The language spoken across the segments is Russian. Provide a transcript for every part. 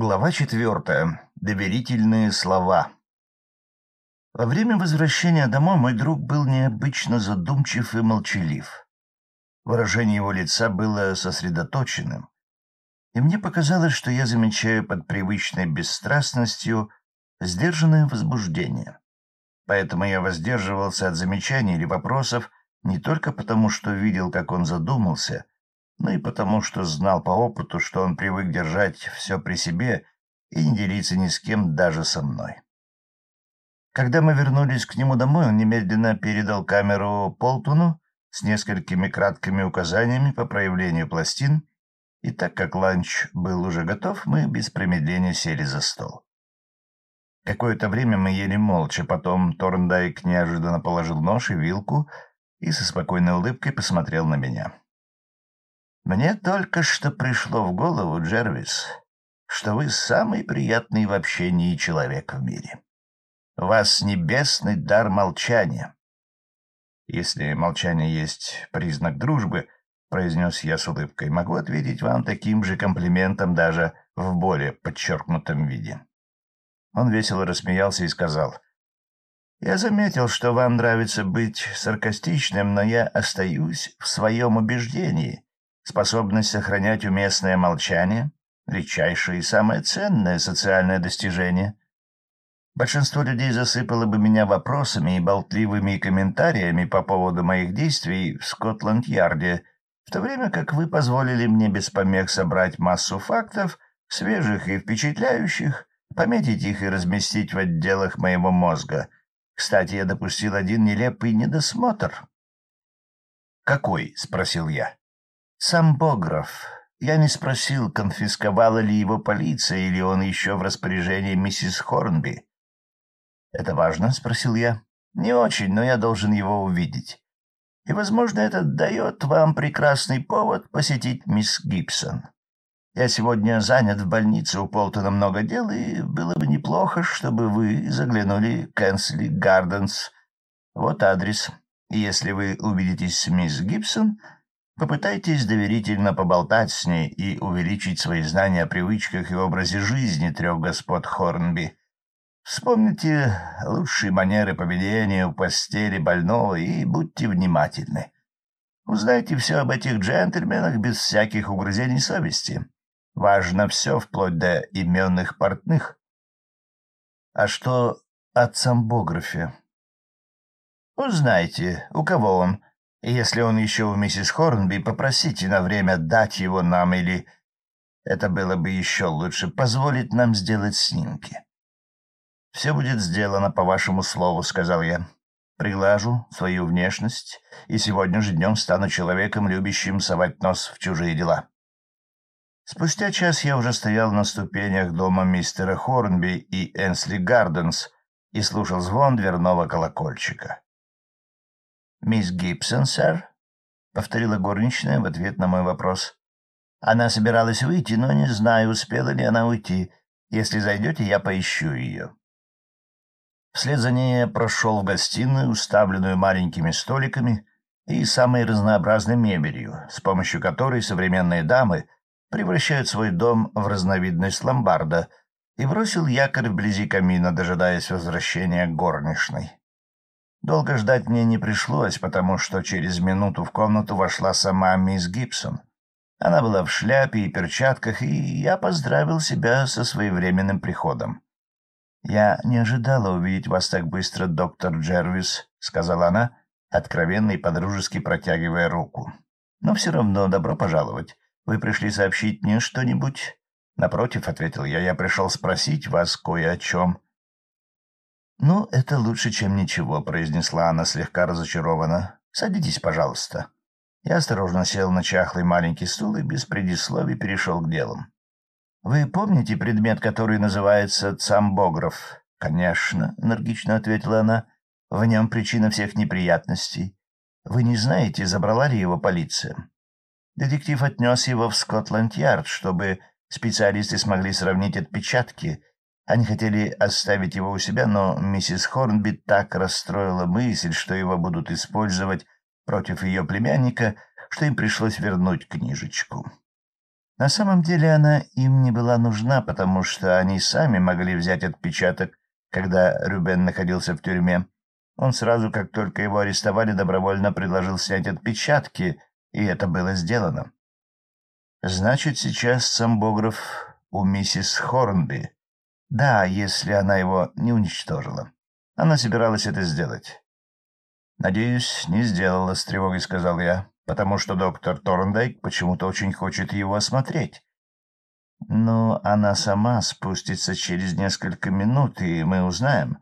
Глава четвертая. Доверительные слова. Во время возвращения домой мой друг был необычно задумчив и молчалив. Выражение его лица было сосредоточенным, и мне показалось, что я замечаю под привычной бесстрастностью сдержанное возбуждение. Поэтому я воздерживался от замечаний или вопросов не только потому, что видел, как он задумался — но и потому, что знал по опыту, что он привык держать все при себе и не делиться ни с кем, даже со мной. Когда мы вернулись к нему домой, он немедленно передал камеру Полтону с несколькими краткими указаниями по проявлению пластин, и так как ланч был уже готов, мы без промедления сели за стол. Какое-то время мы ели молча, потом Торндайк неожиданно положил нож и вилку и со спокойной улыбкой посмотрел на меня. Мне только что пришло в голову, Джервис, что вы самый приятный в общении человек в мире. У вас небесный дар молчания. Если молчание есть признак дружбы, — произнес я с улыбкой, — могу ответить вам таким же комплиментом даже в более подчеркнутом виде. Он весело рассмеялся и сказал, — Я заметил, что вам нравится быть саркастичным, но я остаюсь в своем убеждении — Способность сохранять уместное молчание — редчайшее и самое ценное социальное достижение. Большинство людей засыпало бы меня вопросами и болтливыми комментариями по поводу моих действий в Скотланд-Ярде, в то время как вы позволили мне без помех собрать массу фактов, свежих и впечатляющих, пометить их и разместить в отделах моего мозга. Кстати, я допустил один нелепый недосмотр. «Какой?» — спросил я. Сам Бограф. Я не спросил, конфисковала ли его полиция или он еще в распоряжении миссис Хорнби. «Это важно?» — спросил я. «Не очень, но я должен его увидеть. И, возможно, это дает вам прекрасный повод посетить мисс Гибсон. Я сегодня занят в больнице, у Полтона много дел, и было бы неплохо, чтобы вы заглянули в Кенсли Гарденс. Вот адрес. И если вы увидитесь с мисс Гибсон, Попытайтесь доверительно поболтать с ней и увеличить свои знания о привычках и образе жизни трех господ Хорнби. Вспомните лучшие манеры поведения у постели больного и будьте внимательны. Узнайте все об этих джентльменах без всяких угрызений совести. Важно все, вплоть до именных портных. А что о цамбографе? Узнайте, у кого он, если он еще у миссис Хорнби, попросите на время дать его нам или... Это было бы еще лучше, позволить нам сделать снимки. «Все будет сделано по вашему слову», — сказал я. «Приглажу свою внешность и сегодня же днем стану человеком, любящим совать нос в чужие дела». Спустя час я уже стоял на ступенях дома мистера Хорнби и Энсли Гарденс и слушал звон дверного колокольчика. «Мисс Гибсон, сэр?» — повторила горничная в ответ на мой вопрос. «Она собиралась выйти, но не знаю, успела ли она уйти. Если зайдете, я поищу ее». Вслед за ней я прошел в гостиную, уставленную маленькими столиками и самой разнообразной мебелью, с помощью которой современные дамы превращают свой дом в разновидность ломбарда, и бросил якорь вблизи камина, дожидаясь возвращения горничной. Долго ждать мне не пришлось, потому что через минуту в комнату вошла сама мисс Гибсон. Она была в шляпе и перчатках, и я поздравил себя со своевременным приходом. «Я не ожидала увидеть вас так быстро, доктор Джервис», — сказала она, откровенно и подружески протягивая руку. «Но все равно добро пожаловать. Вы пришли сообщить мне что-нибудь?» «Напротив», — ответил я, — «я пришел спросить вас кое о чем». «Ну, это лучше, чем ничего», — произнесла она слегка разочарованно. «Садитесь, пожалуйста». Я осторожно сел на чахлый маленький стул и без предисловий перешел к делу. «Вы помните предмет, который называется цамбограф?» «Конечно», — энергично ответила она. «В нем причина всех неприятностей. Вы не знаете, забрала ли его полиция?» Детектив отнес его в Скотланд-Ярд, чтобы специалисты смогли сравнить отпечатки — они хотели оставить его у себя, но миссис Хорнби так расстроила мысль, что его будут использовать против ее племянника, что им пришлось вернуть книжечку. На самом деле она им не была нужна, потому что они сами могли взять отпечаток, когда Рюбен находился в тюрьме. Он сразу, как только его арестовали, добровольно предложил снять отпечатки, и это было сделано. Значит, сейчас самбограф у миссис Хорнби. Да, если она его не уничтожила. Она собиралась это сделать. «Надеюсь, не сделала», — с тревогой сказал я потому что доктор Торндайк почему-то очень хочет его осмотреть. Но она сама спустится через несколько минут, и мы узнаем.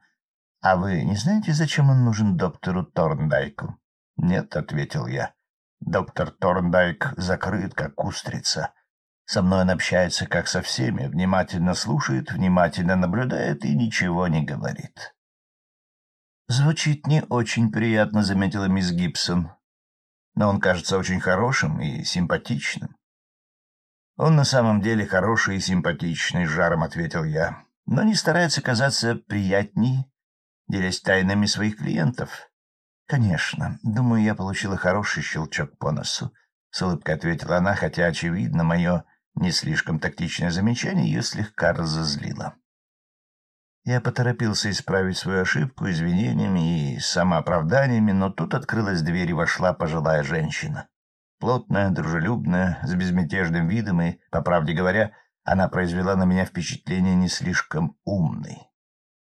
А вы не знаете, зачем он нужен доктору Торндайку? — Нет, — ответил я. Доктор Торндайк закрыт, как устрица. Со мной он общается, как со всеми, внимательно слушает, внимательно наблюдает и ничего не говорит. «Звучит не очень приятно», — заметила мисс Гибсон но он кажется очень хорошим и симпатичным. «Он на самом деле хороший и симпатичный», — жаром ответил я, «но не старается казаться приятней, делясь тайнами своих клиентов». «Конечно. Думаю, я получила хороший щелчок по носу», — с улыбкой ответила она, хотя, очевидно, мое не слишком тактичное замечание ее слегка разозлило. Я поторопился исправить свою ошибку извинениями и самооправданиями, но тут открылась дверь и вошла пожилая женщина. Плотная, дружелюбная, с безмятежным видом и, по правде говоря, она произвела на меня впечатление не слишком умной.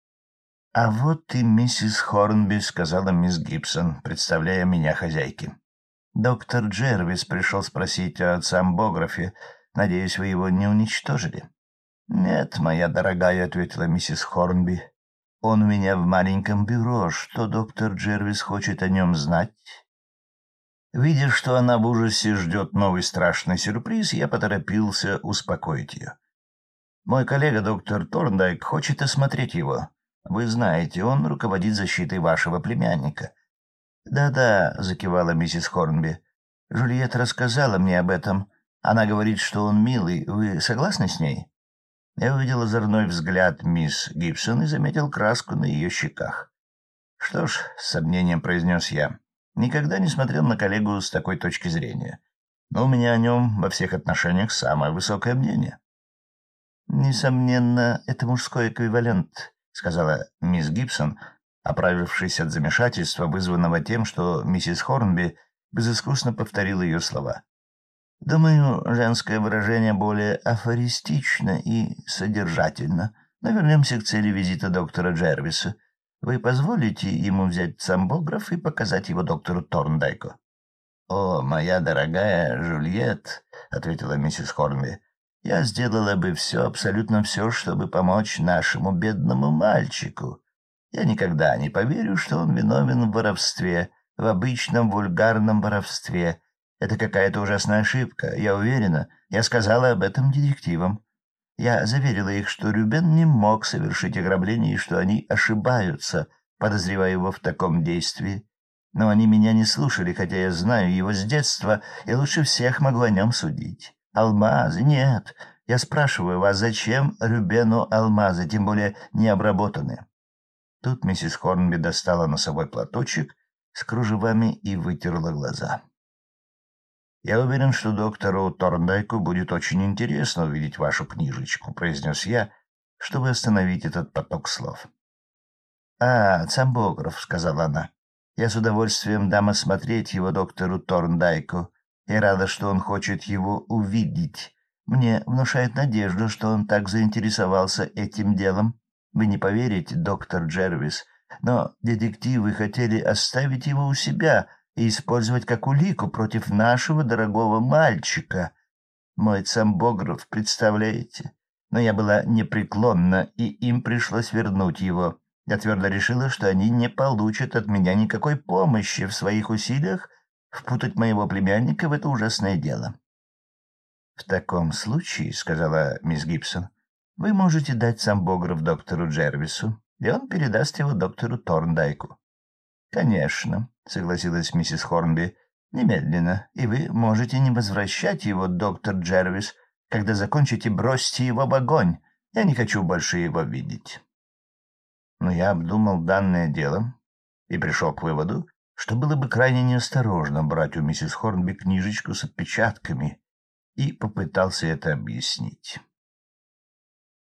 — А вот и миссис Хорнби, — сказала мисс Гибсон, представляя меня хозяйке. — Доктор Джервис пришел спросить о самбографе. Надеюсь, вы его не уничтожили? — «Нет, моя дорогая», — ответила миссис Хорнби. «Он у меня в маленьком бюро. Что доктор Джервис хочет о нем знать?» Видя, что она в ужасе ждет новый страшный сюрприз, я поторопился успокоить ее. «Мой коллега доктор Торндайк хочет осмотреть его. Вы знаете, он руководит защитой вашего племянника». «Да-да», — закивала миссис Хорнби. «Жульет рассказала мне об этом. Она говорит, что он милый. Вы согласны с ней?» Я увидел озорной взгляд мисс Гибсон и заметил краску на ее щеках. «Что ж», — с сомнением произнес я, — «никогда не смотрел на коллегу с такой точки зрения. Но у меня о нем во всех отношениях самое высокое мнение». «Несомненно, это мужской эквивалент», — сказала мисс Гибсон, оправившись от замешательства, вызванного тем, что миссис Хорнби безыскусно повторила ее слова. Думаю, женское выражение более афористично и содержательно. Но вернемся к цели визита доктора Джервиса. Вы позволите ему взять самбограф и показать его доктору Торндайку? — О, моя дорогая Жульет, — ответила миссис Хорнби, — я сделала бы все, абсолютно все, чтобы помочь нашему бедному мальчику. Я никогда не поверю, что он виновен в воровстве, в обычном вульгарном воровстве, это какая-то ужасная ошибка, я уверена. Я сказала об этом детективам. Я заверила их, что Рюбен не мог совершить ограбление и что они ошибаются, подозревая его в таком действии. Но они меня не слушали, хотя я знаю его с детства и лучше всех могу о нем судить. Алмазы? Нет. Я спрашиваю вас, зачем Рюбену алмазы, тем более необработанные? Тут миссис Хорнби достала носовой платочек с кружевами и вытерла глаза. «Я уверен, что доктору Торндайку будет очень интересно увидеть вашу книжечку», — произнес я, чтобы остановить этот поток слов. «А, цамбограф», — сказала она. «Я с удовольствием дам осмотреть его доктору Торндайку. Я рада, что он хочет его увидеть. Мне внушает надежду, что он так заинтересовался этим делом. Вы не поверите, доктор Джервис, но детективы хотели оставить его у себя, и использовать как улику против нашего дорогого мальчика. Мой цамбограф, представляете? Но я была непреклонна, и им пришлось вернуть его. Я твердо решила, что они не получат от меня никакой помощи в своих усилиях впутать моего племянника в это ужасное дело. — В таком случае, — сказала мисс Гибсон, — вы можете дать самбограф доктору Джервису, и он передаст его доктору Торндайку. — Конечно, — согласилась миссис Хорнби. — Немедленно, и вы можете не возвращать его, доктор Джервис. Когда закончите, бросьте его в огонь. Я не хочу больше его видеть. Но я обдумал данное дело и пришел к выводу, что было бы крайне неосторожно брать у миссис Хорнби книжечку с отпечатками. и попытался это объяснить.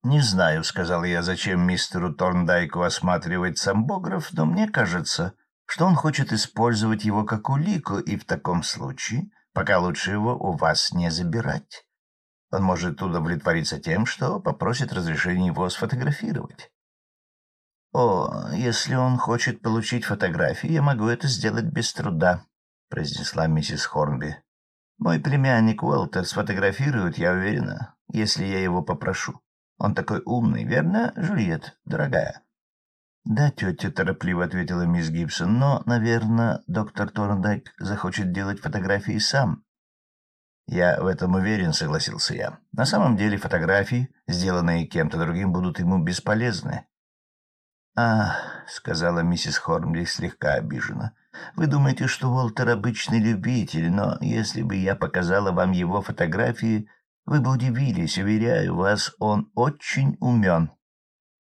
«Не знаю», — сказал я, — «зачем мистеру Торндайку осматривать самбограф, но мне кажется, что он хочет использовать его как улику, и в таком случае пока лучше его у вас не забирать. Он может удовлетвориться тем, что попросит разрешения его сфотографировать». «О, если он хочет получить фотографии, я могу это сделать без труда», — произнесла миссис Хорнби. «Мой племянник Уолтер сфотографирует, я уверена, если я его попрошу. Он такой умный, верно, Жюльет, дорогая?» «Да, тетя», — торопливо ответила мисс Гибсон, «но, наверное, доктор Торндайк захочет делать фотографии сам». «Я в этом уверен», — согласился я. «На самом деле фотографии, сделанные кем-то другим, будут ему бесполезны». «Ах», — сказала миссис Хорнли слегка обижена, — «вы думаете, что Уолтер обычный любитель, но если бы я показала вам его фотографии, вы бы удивились, уверяю вас, он очень умен. —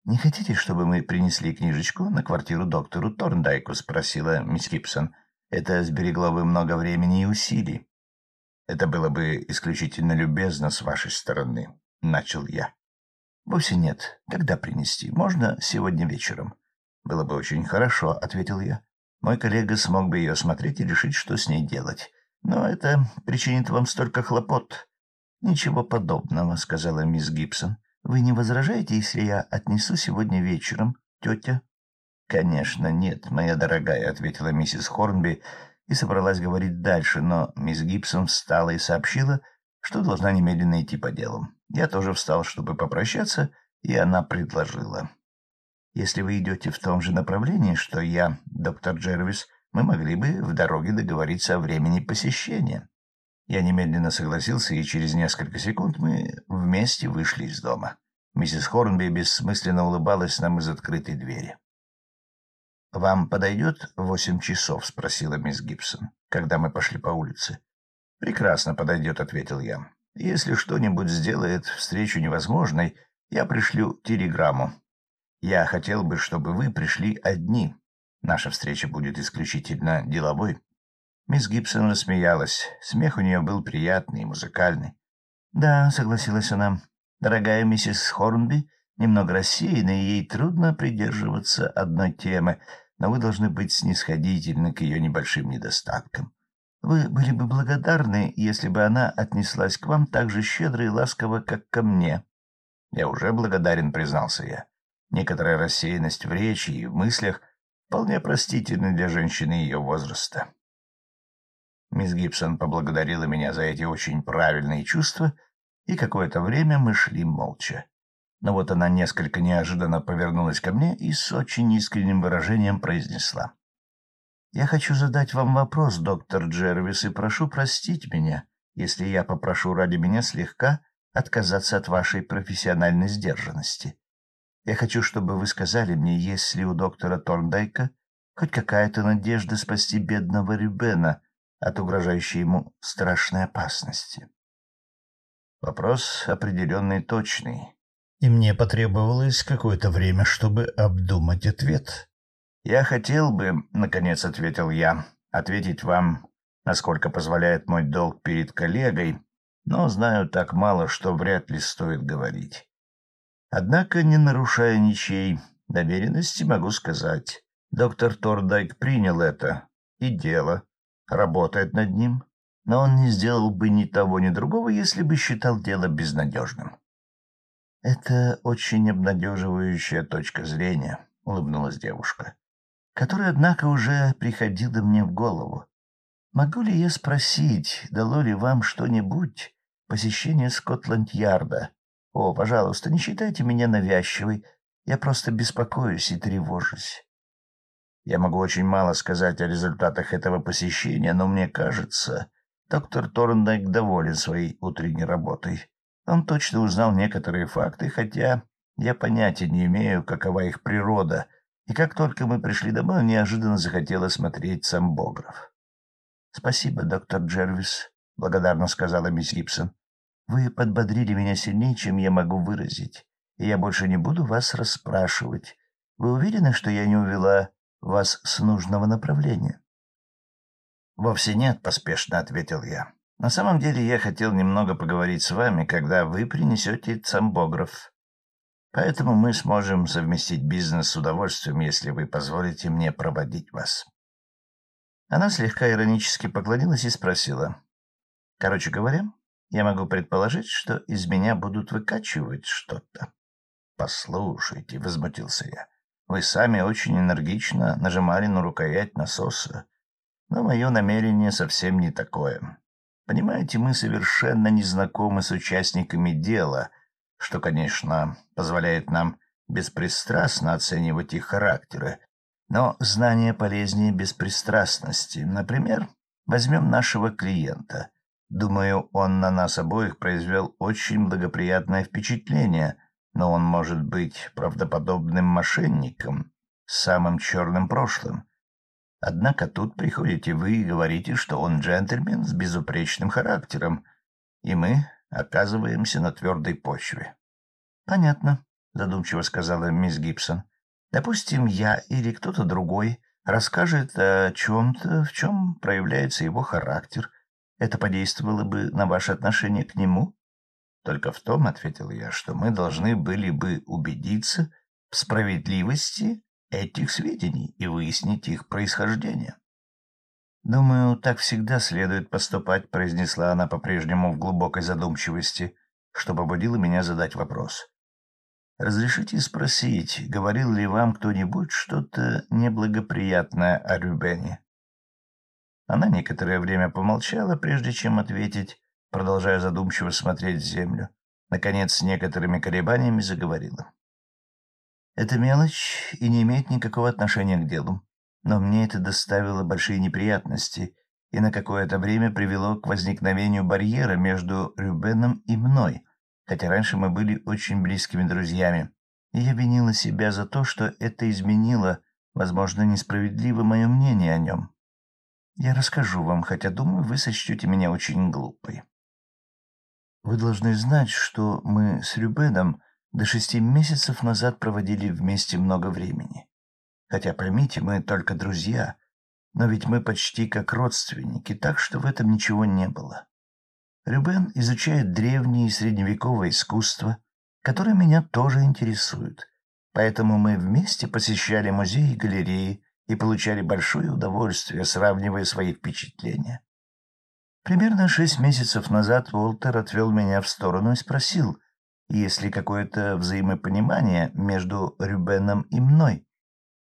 Не хотите, чтобы мы принесли книжечку на квартиру доктору Торндайку? — спросила мисс Гибсон. — Это сберегло бы много времени и усилий. — Это было бы исключительно любезно с вашей стороны, — начал я. — Вовсе нет. Когда принести? Можно сегодня вечером? — Было бы очень хорошо, — ответил я. Мой коллега смог бы ее осмотреть и решить, что с ней делать. Но это причинит вам столько хлопот. «Ничего подобного», — сказала мисс Гибсон. «Вы не возражаете, если я отнесу сегодня вечером, тетя?» «Конечно, нет, моя дорогая», — ответила миссис Хорнби и собралась говорить дальше, но мисс Гибсон встала и сообщила, что должна немедленно идти по делам. Я тоже встал, чтобы попрощаться, и она предложила. «Если вы идете в том же направлении, что я, доктор Джервис, мы могли бы в дороге договориться о времени посещения». Я немедленно согласился, и через несколько секунд мы вместе вышли из дома. Миссис Хорнби бессмысленно улыбалась нам из открытой двери. — Вам подойдет восемь часов? — спросила мисс Гибсон, когда мы пошли по улице. — Прекрасно подойдет, — ответил я. — Если что-нибудь сделает встречу невозможной, я пришлю телеграмму. Я хотел бы, чтобы вы пришли одни. Наша встреча будет исключительно деловой. Мисс Гибсон рассмеялась. Смех у нее был приятный и музыкальный. «Да», — согласилась она, — «дорогая миссис Хорнби немного рассеяна, и ей трудно придерживаться одной темы, но вы должны быть снисходительны к ее небольшим недостаткам. Вы были бы благодарны, если бы она отнеслась к вам так же щедро и ласково, как ко мне». «Я уже благодарен», — признался я. Некоторая рассеянность в речи и в мыслях вполне простительна для женщины ее возраста. Мисс Гибсон поблагодарила меня за эти очень правильные чувства, и какое-то время мы шли молча. Но вот она несколько неожиданно повернулась ко мне и с очень искренним выражением произнесла. «Я хочу задать вам вопрос, доктор Джервис, и прошу простить меня, если я попрошу ради меня слегка отказаться от вашей профессиональной сдержанности. Я хочу, чтобы вы сказали мне, есть ли у доктора Торндайка хоть какая-то надежда спасти бедного Рюбена, от угрожающей ему страшной опасности. Вопрос определенный точный, и мне потребовалось какое-то время, чтобы обдумать ответ. «Я хотел бы, — наконец ответил я, — ответить вам, насколько позволяет мой долг перед коллегой, но знаю так мало, что вряд ли стоит говорить. Однако, не нарушая ничьей доверенности, могу сказать, доктор Тордайк принял это, и дело работает над ним, но он не сделал бы ни того, ни другого, если бы считал дело безнадежным. — Это очень обнадеживающая точка зрения, — улыбнулась девушка, — которая, однако, уже приходила мне в голову. Могу ли я спросить, дало ли вам что-нибудь посещение Скотланд-Ярда? О, пожалуйста, не считайте меня навязчивой, я просто беспокоюсь и тревожусь. Я могу очень мало сказать о результатах этого посещения, но мне кажется, доктор Торндайк доволен своей утренней работой. Он точно узнал некоторые факты, хотя я понятия не имею, какова их природа, и как только мы пришли домой, неожиданно захотела смотреть сам Богров. — Спасибо, доктор Джервис, — благодарно сказала мисс Гибсон. — Вы подбодрили меня сильнее, чем я могу выразить, и я больше не буду вас расспрашивать. Вы уверены, что я не увела вас с нужного направления. — Вовсе нет, — поспешно ответил я. — На самом деле я хотел немного поговорить с вами, когда вы принесете цамбограф. Поэтому мы сможем совместить бизнес с удовольствием, если вы позволите мне проводить вас. Она слегка иронически поклонилась и спросила. Короче говоря, я могу предположить, что из меня будут выкачивать что-то. Послушайте, — возмутился я, — вы сами очень энергично нажимали на рукоять насоса, но мое намерение совсем не такое. Понимаете, мы совершенно не знакомы с участниками дела, что, конечно, позволяет нам беспристрастно оценивать их характеры, но знание полезнее беспристрастности. Например, возьмем нашего клиента. Думаю, он на нас обоих произвел очень благоприятное впечатление, но он может быть правдоподобным мошенником с самым черным прошлым. Однако тут приходите вы и говорите, что он джентльмен с безупречным характером, и мы оказываемся на твердой почве. — Понятно, — задумчиво сказала мисс Гибсон. Допустим, я или кто-то другой расскажет о чем-то, в чем проявляется его характер. Это подействовало бы на ваше отношение к нему? Только в том, — ответил я, — что мы должны были бы убедиться в справедливости этих сведений и выяснить их происхождение. «Думаю, так всегда следует поступать», — произнесла она по-прежнему в глубокой задумчивости, что побудило меня задать вопрос. Разрешите спросить, говорил ли вам кто-нибудь что-то неблагоприятное о Рюбене? Она некоторое время помолчала, прежде чем ответить, продолжая задумчиво смотреть в землю. Наконец, с некоторыми колебаниями заговорила. «Это мелочь и не имеет никакого отношения к делу, но мне это доставило большие неприятности и на какое-то время привело к возникновению барьера между Рюбеном и мной» хотя раньше мы были очень близкими друзьями, и я винила себя за то, что это изменило, возможно, несправедливо мое мнение о нем. Я расскажу вам, хотя, думаю, вы сочтете меня очень глупой. Вы должны знать, что мы с Рюбеном до шести месяцев назад проводили вместе много времени. Хотя, поймите, мы только друзья, но ведь мы почти как родственники, так что в этом ничего не было. Рюбен изучает древние и средневековое искусство, которое меня тоже интересует. Поэтому мы вместе посещали музеи и галереи и получали большое удовольствие, сравнивая свои впечатления. Примерно шесть месяцев назад Уолтер отвел меня в сторону и спросил, есть ли какое-то взаимопонимание между Рюбеном и мной.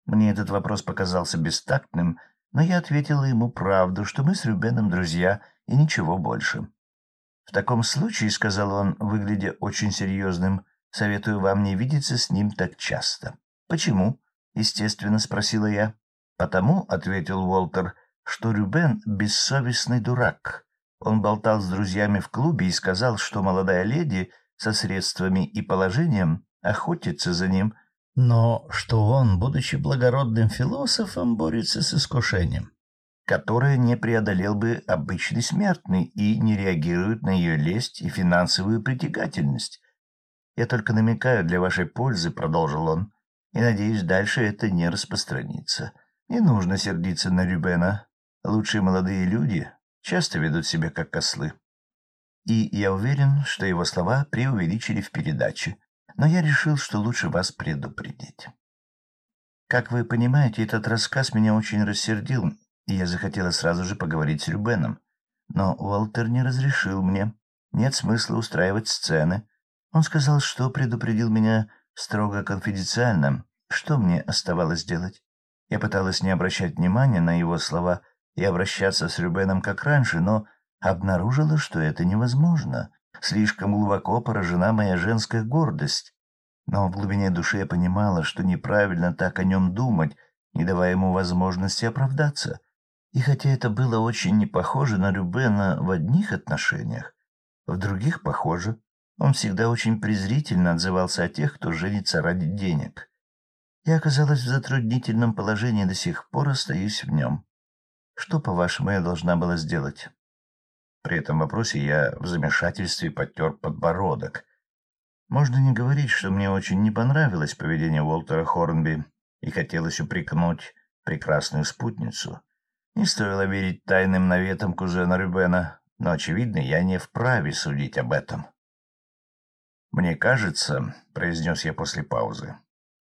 Мне этот вопрос показался бестактным, но я ответила ему правду, что мы с Рюбеном друзья и ничего больше. — В таком случае, — сказал он, выглядя очень серьезным, — советую вам не видеться с ним так часто. — Почему? — естественно спросила я. — Потому, — ответил Уолтер, — что Рюбен — бессовестный дурак. Он болтал с друзьями в клубе и сказал, что молодая леди со средствами и положением охотится за ним, но что он, будучи благородным философом, борется с искушением которое не преодолел бы обычный смертный и не реагирует на ее лесть и финансовую притягательность. «Я только намекаю для вашей пользы», — продолжил он, — «и надеюсь, дальше это не распространится. Не нужно сердиться на Рюбена. Лучшие молодые люди часто ведут себя как кослы». И я уверен, что его слова преувеличили в передаче, но я решил, что лучше вас предупредить. Как вы понимаете, этот рассказ меня очень рассердил, и я захотела сразу же поговорить с Рюбеном. Но Уолтер не разрешил мне. Нет смысла устраивать сцены. Он сказал, что предупредил меня строго конфиденциально. Что мне оставалось делать? Я пыталась не обращать внимания на его слова и обращаться с Рюбеном как раньше, но обнаружила, что это невозможно. Слишком глубоко поражена моя женская гордость. Но в глубине души я понимала, что неправильно так о нем думать, не давая ему возможности оправдаться. И хотя это было очень не похоже на Рюбена в одних отношениях, в других похоже. Он всегда очень презрительно отзывался о тех, кто женится ради денег. Я оказалась в затруднительном положении, до сих пор остаюсь в нем. Что, по-вашему, я должна была сделать? При этом вопросе я в замешательстве потер подбородок. Можно не говорить, что мне очень не понравилось поведение Уолтера Хорнби и хотелось упрекнуть прекрасную спутницу — не стоило верить тайным наветам кузена Рюбена, но, очевидно, я не вправе судить об этом. «Мне кажется», — произнес я после паузы, —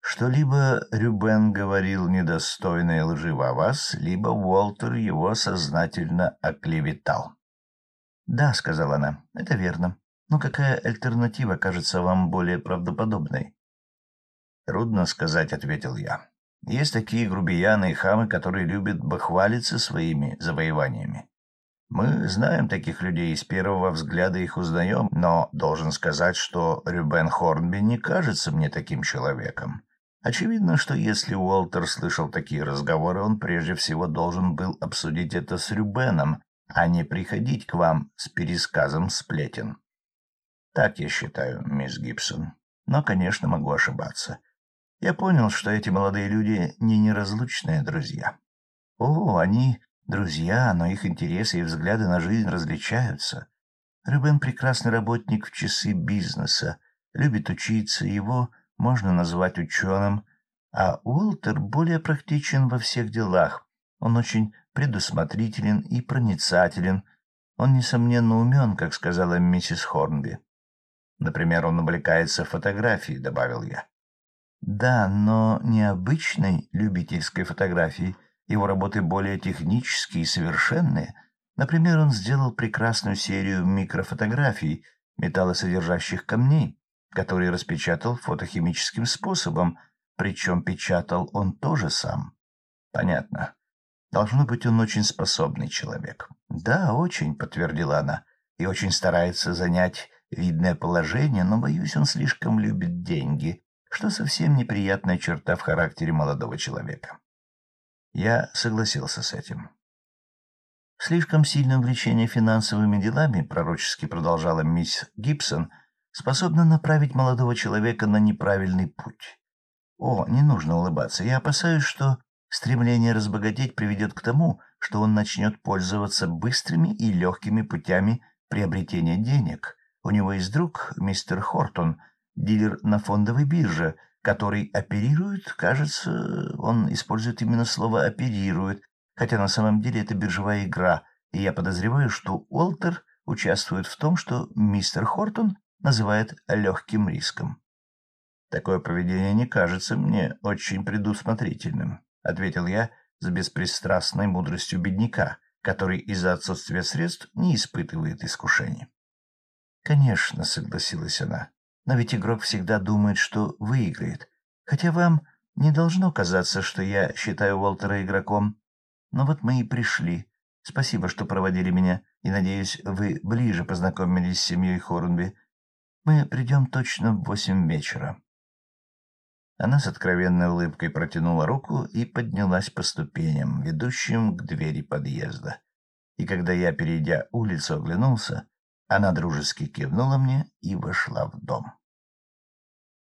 «что либо Рюбен говорил недостойно и лживо о вас, либо Уолтер его сознательно оклеветал». «Да», — сказала она, — «это верно. Но какая альтернатива кажется вам более правдоподобной?» «Трудно сказать», — ответил я. «Есть такие грубияны и хамы, которые любят бахвалиться своими завоеваниями. Мы знаем таких людей, и с первого взгляда их узнаем, но должен сказать, что Рюбен Хорнби не кажется мне таким человеком. Очевидно, что если Уолтер слышал такие разговоры, он прежде всего должен был обсудить это с Рюбеном, а не приходить к вам с пересказом сплетен. Так я считаю, мисс Гибсон. Но, конечно, могу ошибаться. Я понял, что эти молодые люди не неразлучные друзья. О, они друзья, но их интересы и взгляды на жизнь различаются. Рюбен — прекрасный работник в часы бизнеса, любит учиться, его можно назвать ученым, а Уолтер более практичен во всех делах. Он очень предусмотрителен и проницателен. Он, несомненно, умен, как сказала миссис Хорнби. Например, он увлекается фотографией, — добавил я. Да, но необычной любительской фотографией. Его работы более технические и совершенные. Например, он сделал прекрасную серию микрофотографий металлосодержащих камней, которые распечатал фотохимическим способом, причем печатал он тоже сам. Понятно. Должно быть, он очень способный человек. Да, очень, подтвердила она, и очень старается занять видное положение, но, боюсь, он слишком любит деньги, что совсем неприятная черта в характере молодого человека. Я согласился с этим. Слишком сильное увлечение финансовыми делами, пророчески продолжала мисс Гибсон, способно направить молодого человека на неправильный путь. О, не нужно улыбаться. Я опасаюсь, что стремление разбогатеть приведет к тому, что он начнет пользоваться быстрыми и легкими путями приобретения денег, у него есть друг, мистер Хортон, дилер на фондовой бирже, который оперирует, кажется, он использует именно слово «оперирует», хотя на самом деле это биржевая игра, и я подозреваю, что Уолтер участвует в том, что мистер Хортон называет легким риском. «Такое поведение не кажется мне очень предусмотрительным», — ответил я с беспристрастной мудростью бедняка, который из-за отсутствия средств не испытывает искушений. «Конечно», — согласилась она. «Но ведь игрок всегда думает, что выиграет. Хотя вам не должно казаться, что я считаю Уолтера игроком. Но вот мы и пришли. Спасибо, что проводили меня, и, надеюсь, вы ближе познакомились с семьей Хорнби. Мы придем точно в восемь вечера». Она с откровенной улыбкой протянула руку и поднялась по ступеням, ведущим к двери подъезда. И когда я, перейдя улицу, оглянулся, она дружески кивнула мне и вошла в дом.